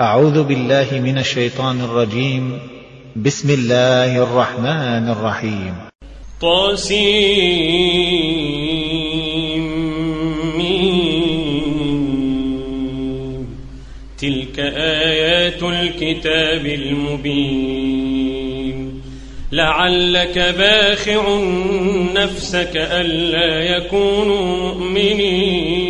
أعوذ بالله من الشيطان الرجيم. بسم الله الرحمن الرحيم. طاسيم. تلك آيات الكتاب المبين. لعلك باخع نفسك ألا يكونوا مؤمنين.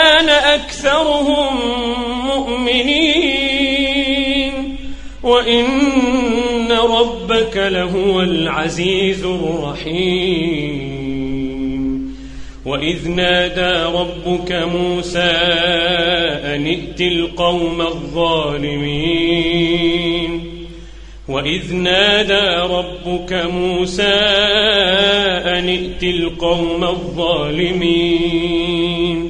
كان أكثرهم مؤمنين. وإن ربك لهو العزيز الرحيم. وإذ نادى ربك موسى أن ائت القوم الظالمين. وإذ نادى ربك موسى أن ائت القوم الظالمين.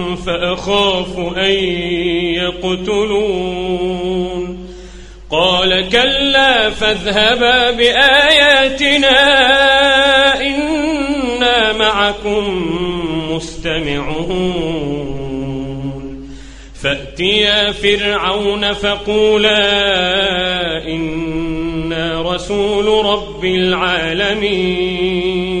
فأخاف أن يقتلون. قال كلا فاذهبا بآياتنا إنا معكم مستمعون. فأتيا فرعون فقولا إنا رسول رب العالمين.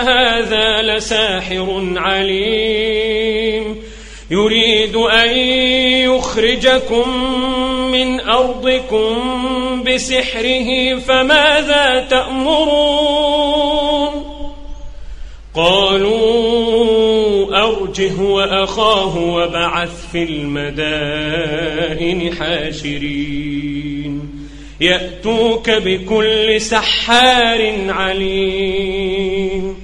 هذا لساحر عليم. يريد أن يخرجكم من أرضكم بسحره فماذا تأمرون؟ قالوا أرجه وأخاه وبعث في المدائن حاشرين. يأتوك بكل سحار عليم.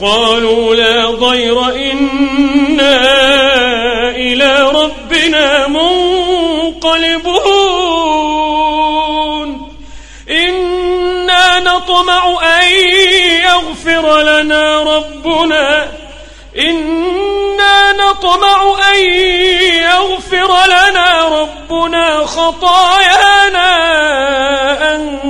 قالوا لا ضير إنا إلى ربنا منقلبون. إنا نطمع أن يغفر لنا ربنا. إنا نطمع أن يغفر لنا ربنا خطايانا أن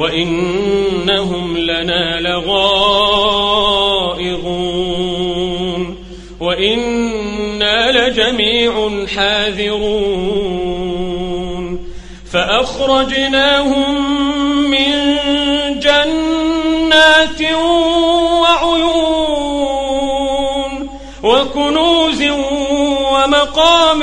وإنهم لنا لغائظون وإنا لجميع حاذرون فأخرجناهم من جنات وعيون وكنوز ومقام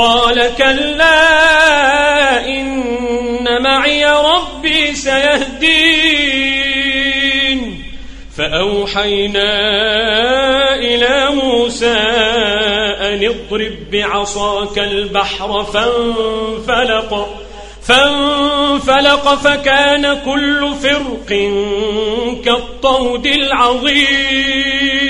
قال كلا إن معي ربي سيهدين. فأوحينا إلى موسى أن اضرب بعصاك البحر فانفلق فانفلق فكان كل فرق كالطود العظيم.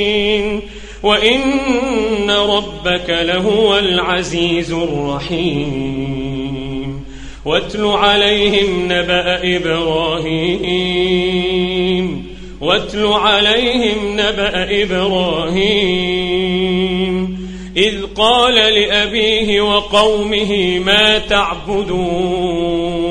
وإن ربك لهو العزيز الرحيم واتل عليهم نبأ إبراهيم واتل عليهم نبأ إبراهيم إذ قال لأبيه وقومه ما تعبدون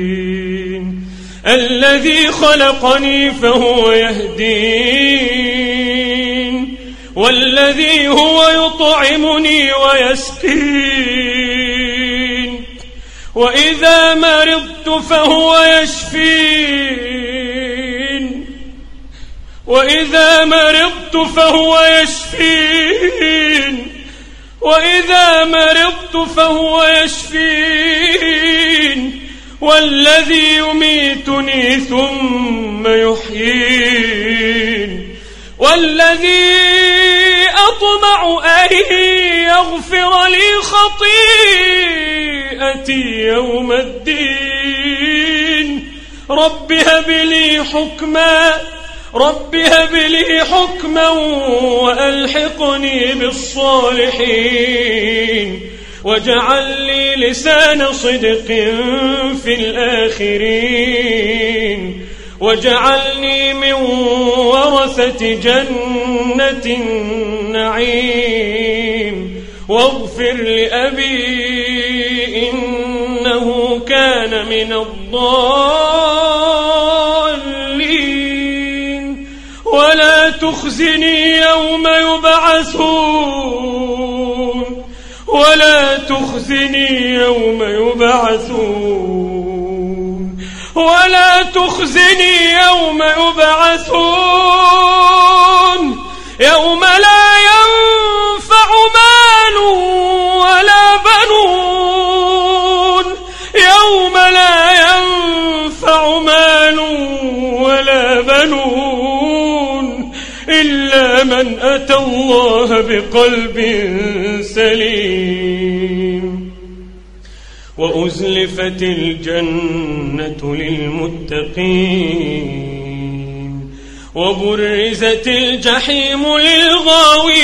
الذي خلقني فهو يهدين والذي هو يطعمني ويسقين. وإذا مرضت فهو يشفين. وإذا مرضت فهو يشفين. وإذا مرضت فهو يشفين. والذي يميتني ثم يحيين والذي أطمع أن يغفر لي خطيئتي يوم الدين رب هب لي حكما رب هب لي حكما وألحقني بالصالحين واجعل لسان صدق في الآخرين. واجعلني من ورثة جنة النعيم. واغفر لأبي إنه كان من الضالين. ولا تخزني يوم يبعثون. ولا تخزني يوم يبعثون. ولا تخزني يوم يبعثون. يوم لا ينفع مال ولا بنون. يوم لا ينفع مال ولا بنون. إلا من أتى الله بقلب سليم. وأزلفت الجنة للمتقين. وبرزت الجحيم للغاوين.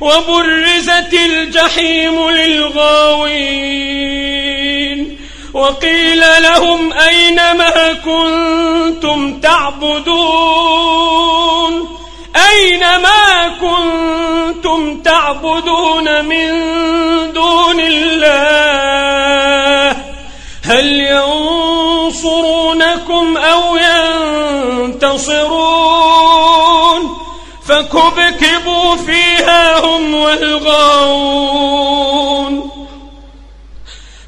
وبرزت الجحيم للغاوين. وقيل لهم أين ما كنتم تعبدون؟ أين ما كنتم تعبدون من دون الله؟ هل ينصرونكم أو ينتصرون؟ فكبكبوا فيها هم والغاوون.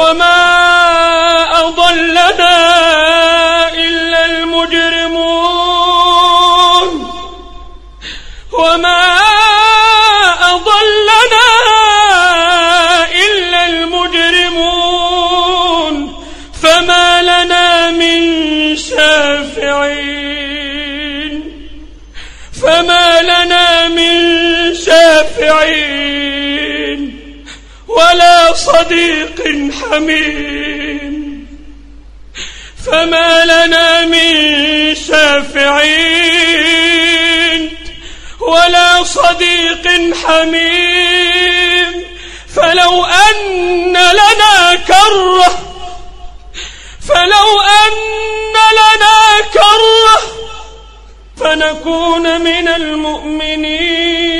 وما أضلنا إلا المجرمون. وما أضلنا إلا المجرمون. فما لنا من شافعين. فما لنا من شافعين. ولا صديق حميم. فما لنا من شافعين ولا صديق حميم. فلو أن لنا كرة فلو أن لنا كرة فنكون من المؤمنين.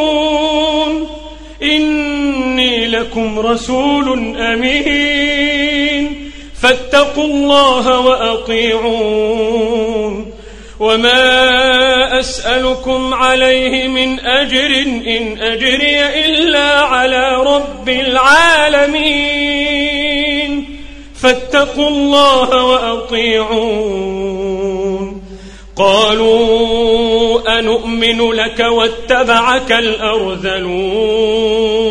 لكم رسول أمين. فاتقوا الله وأطيعون. وما أسألكم عليه من أجر إن أجري إلا على رب العالمين. فاتقوا الله وأطيعون. قالوا أنؤمن لك واتبعك الأرذلون.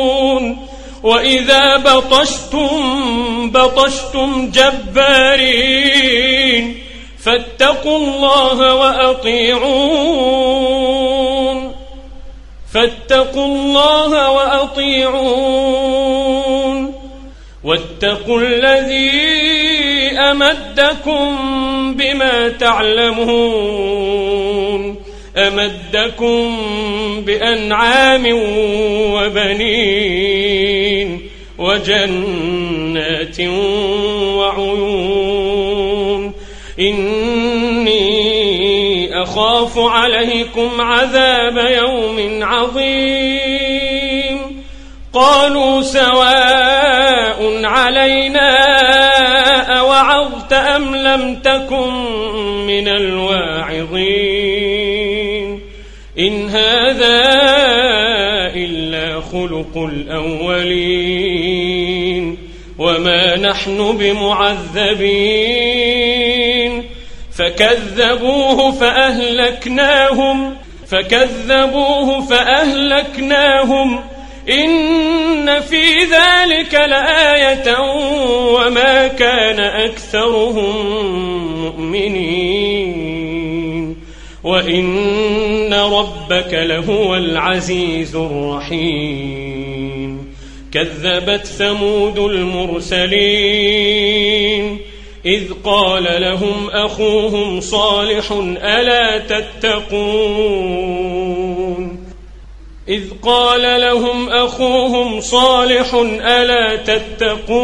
وإذا بطشتم بطشتم جبارين فاتقوا الله وأطيعون. فاتقوا الله وأطيعون. واتقوا الذي أمدكم بما تعلمون. أمدكم بأنعام وبنين وجنات وعيون. إني أخاف عليكم عذاب يوم عظيم. قالوا سواء علينا أوعظت أم لم تكن من الواعظين خلق الأولين وما نحن بمعذبين فكذبوه فأهلكناهم فكذبوه فأهلكناهم إن في ذلك لآية وما كان أكثرهم مؤمنين وإن ربك لهو العزيز الرحيم. كذبت ثمود المرسلين. إذ قال لهم أخوهم صالح ألا تتقون؟ إذ قال لهم أخوهم صالح ألا تتقون؟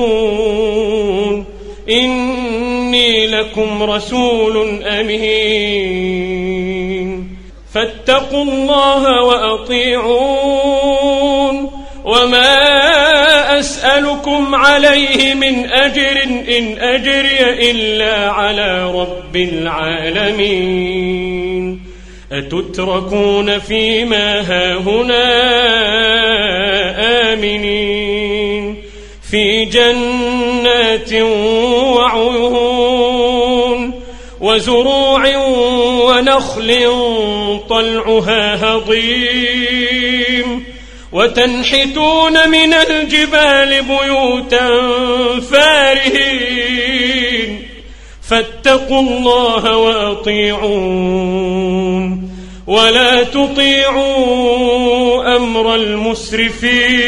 إني لكم رسول أمين. فاتقوا الله وأطيعون. وما أسألكم عليه من أجر إن أجري إلا على رب العالمين. أتتركون فيما هاهنا آمنين. في جنات وعيون وزروع ونخل طلعها هضيم وتنحتون من الجبال بيوتا فارهين فاتقوا الله وأطيعون ولا تطيعوا أمر المسرفين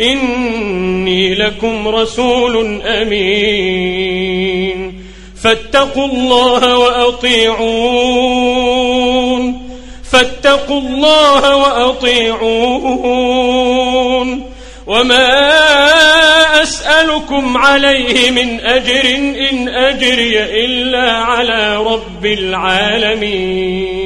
إني لكم رسول أمين. فاتقوا الله وأطيعون. فاتقوا الله وأطيعون. وما أسألكم عليه من أجر إن أجري إلا على رب العالمين.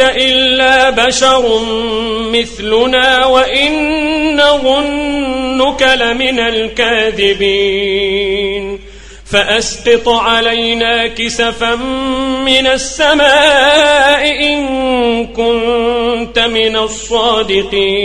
إلا بشر مثلنا وإن نظنك لمن الكاذبين. فأسقط علينا كسفا من السماء إن كنت من الصادقين.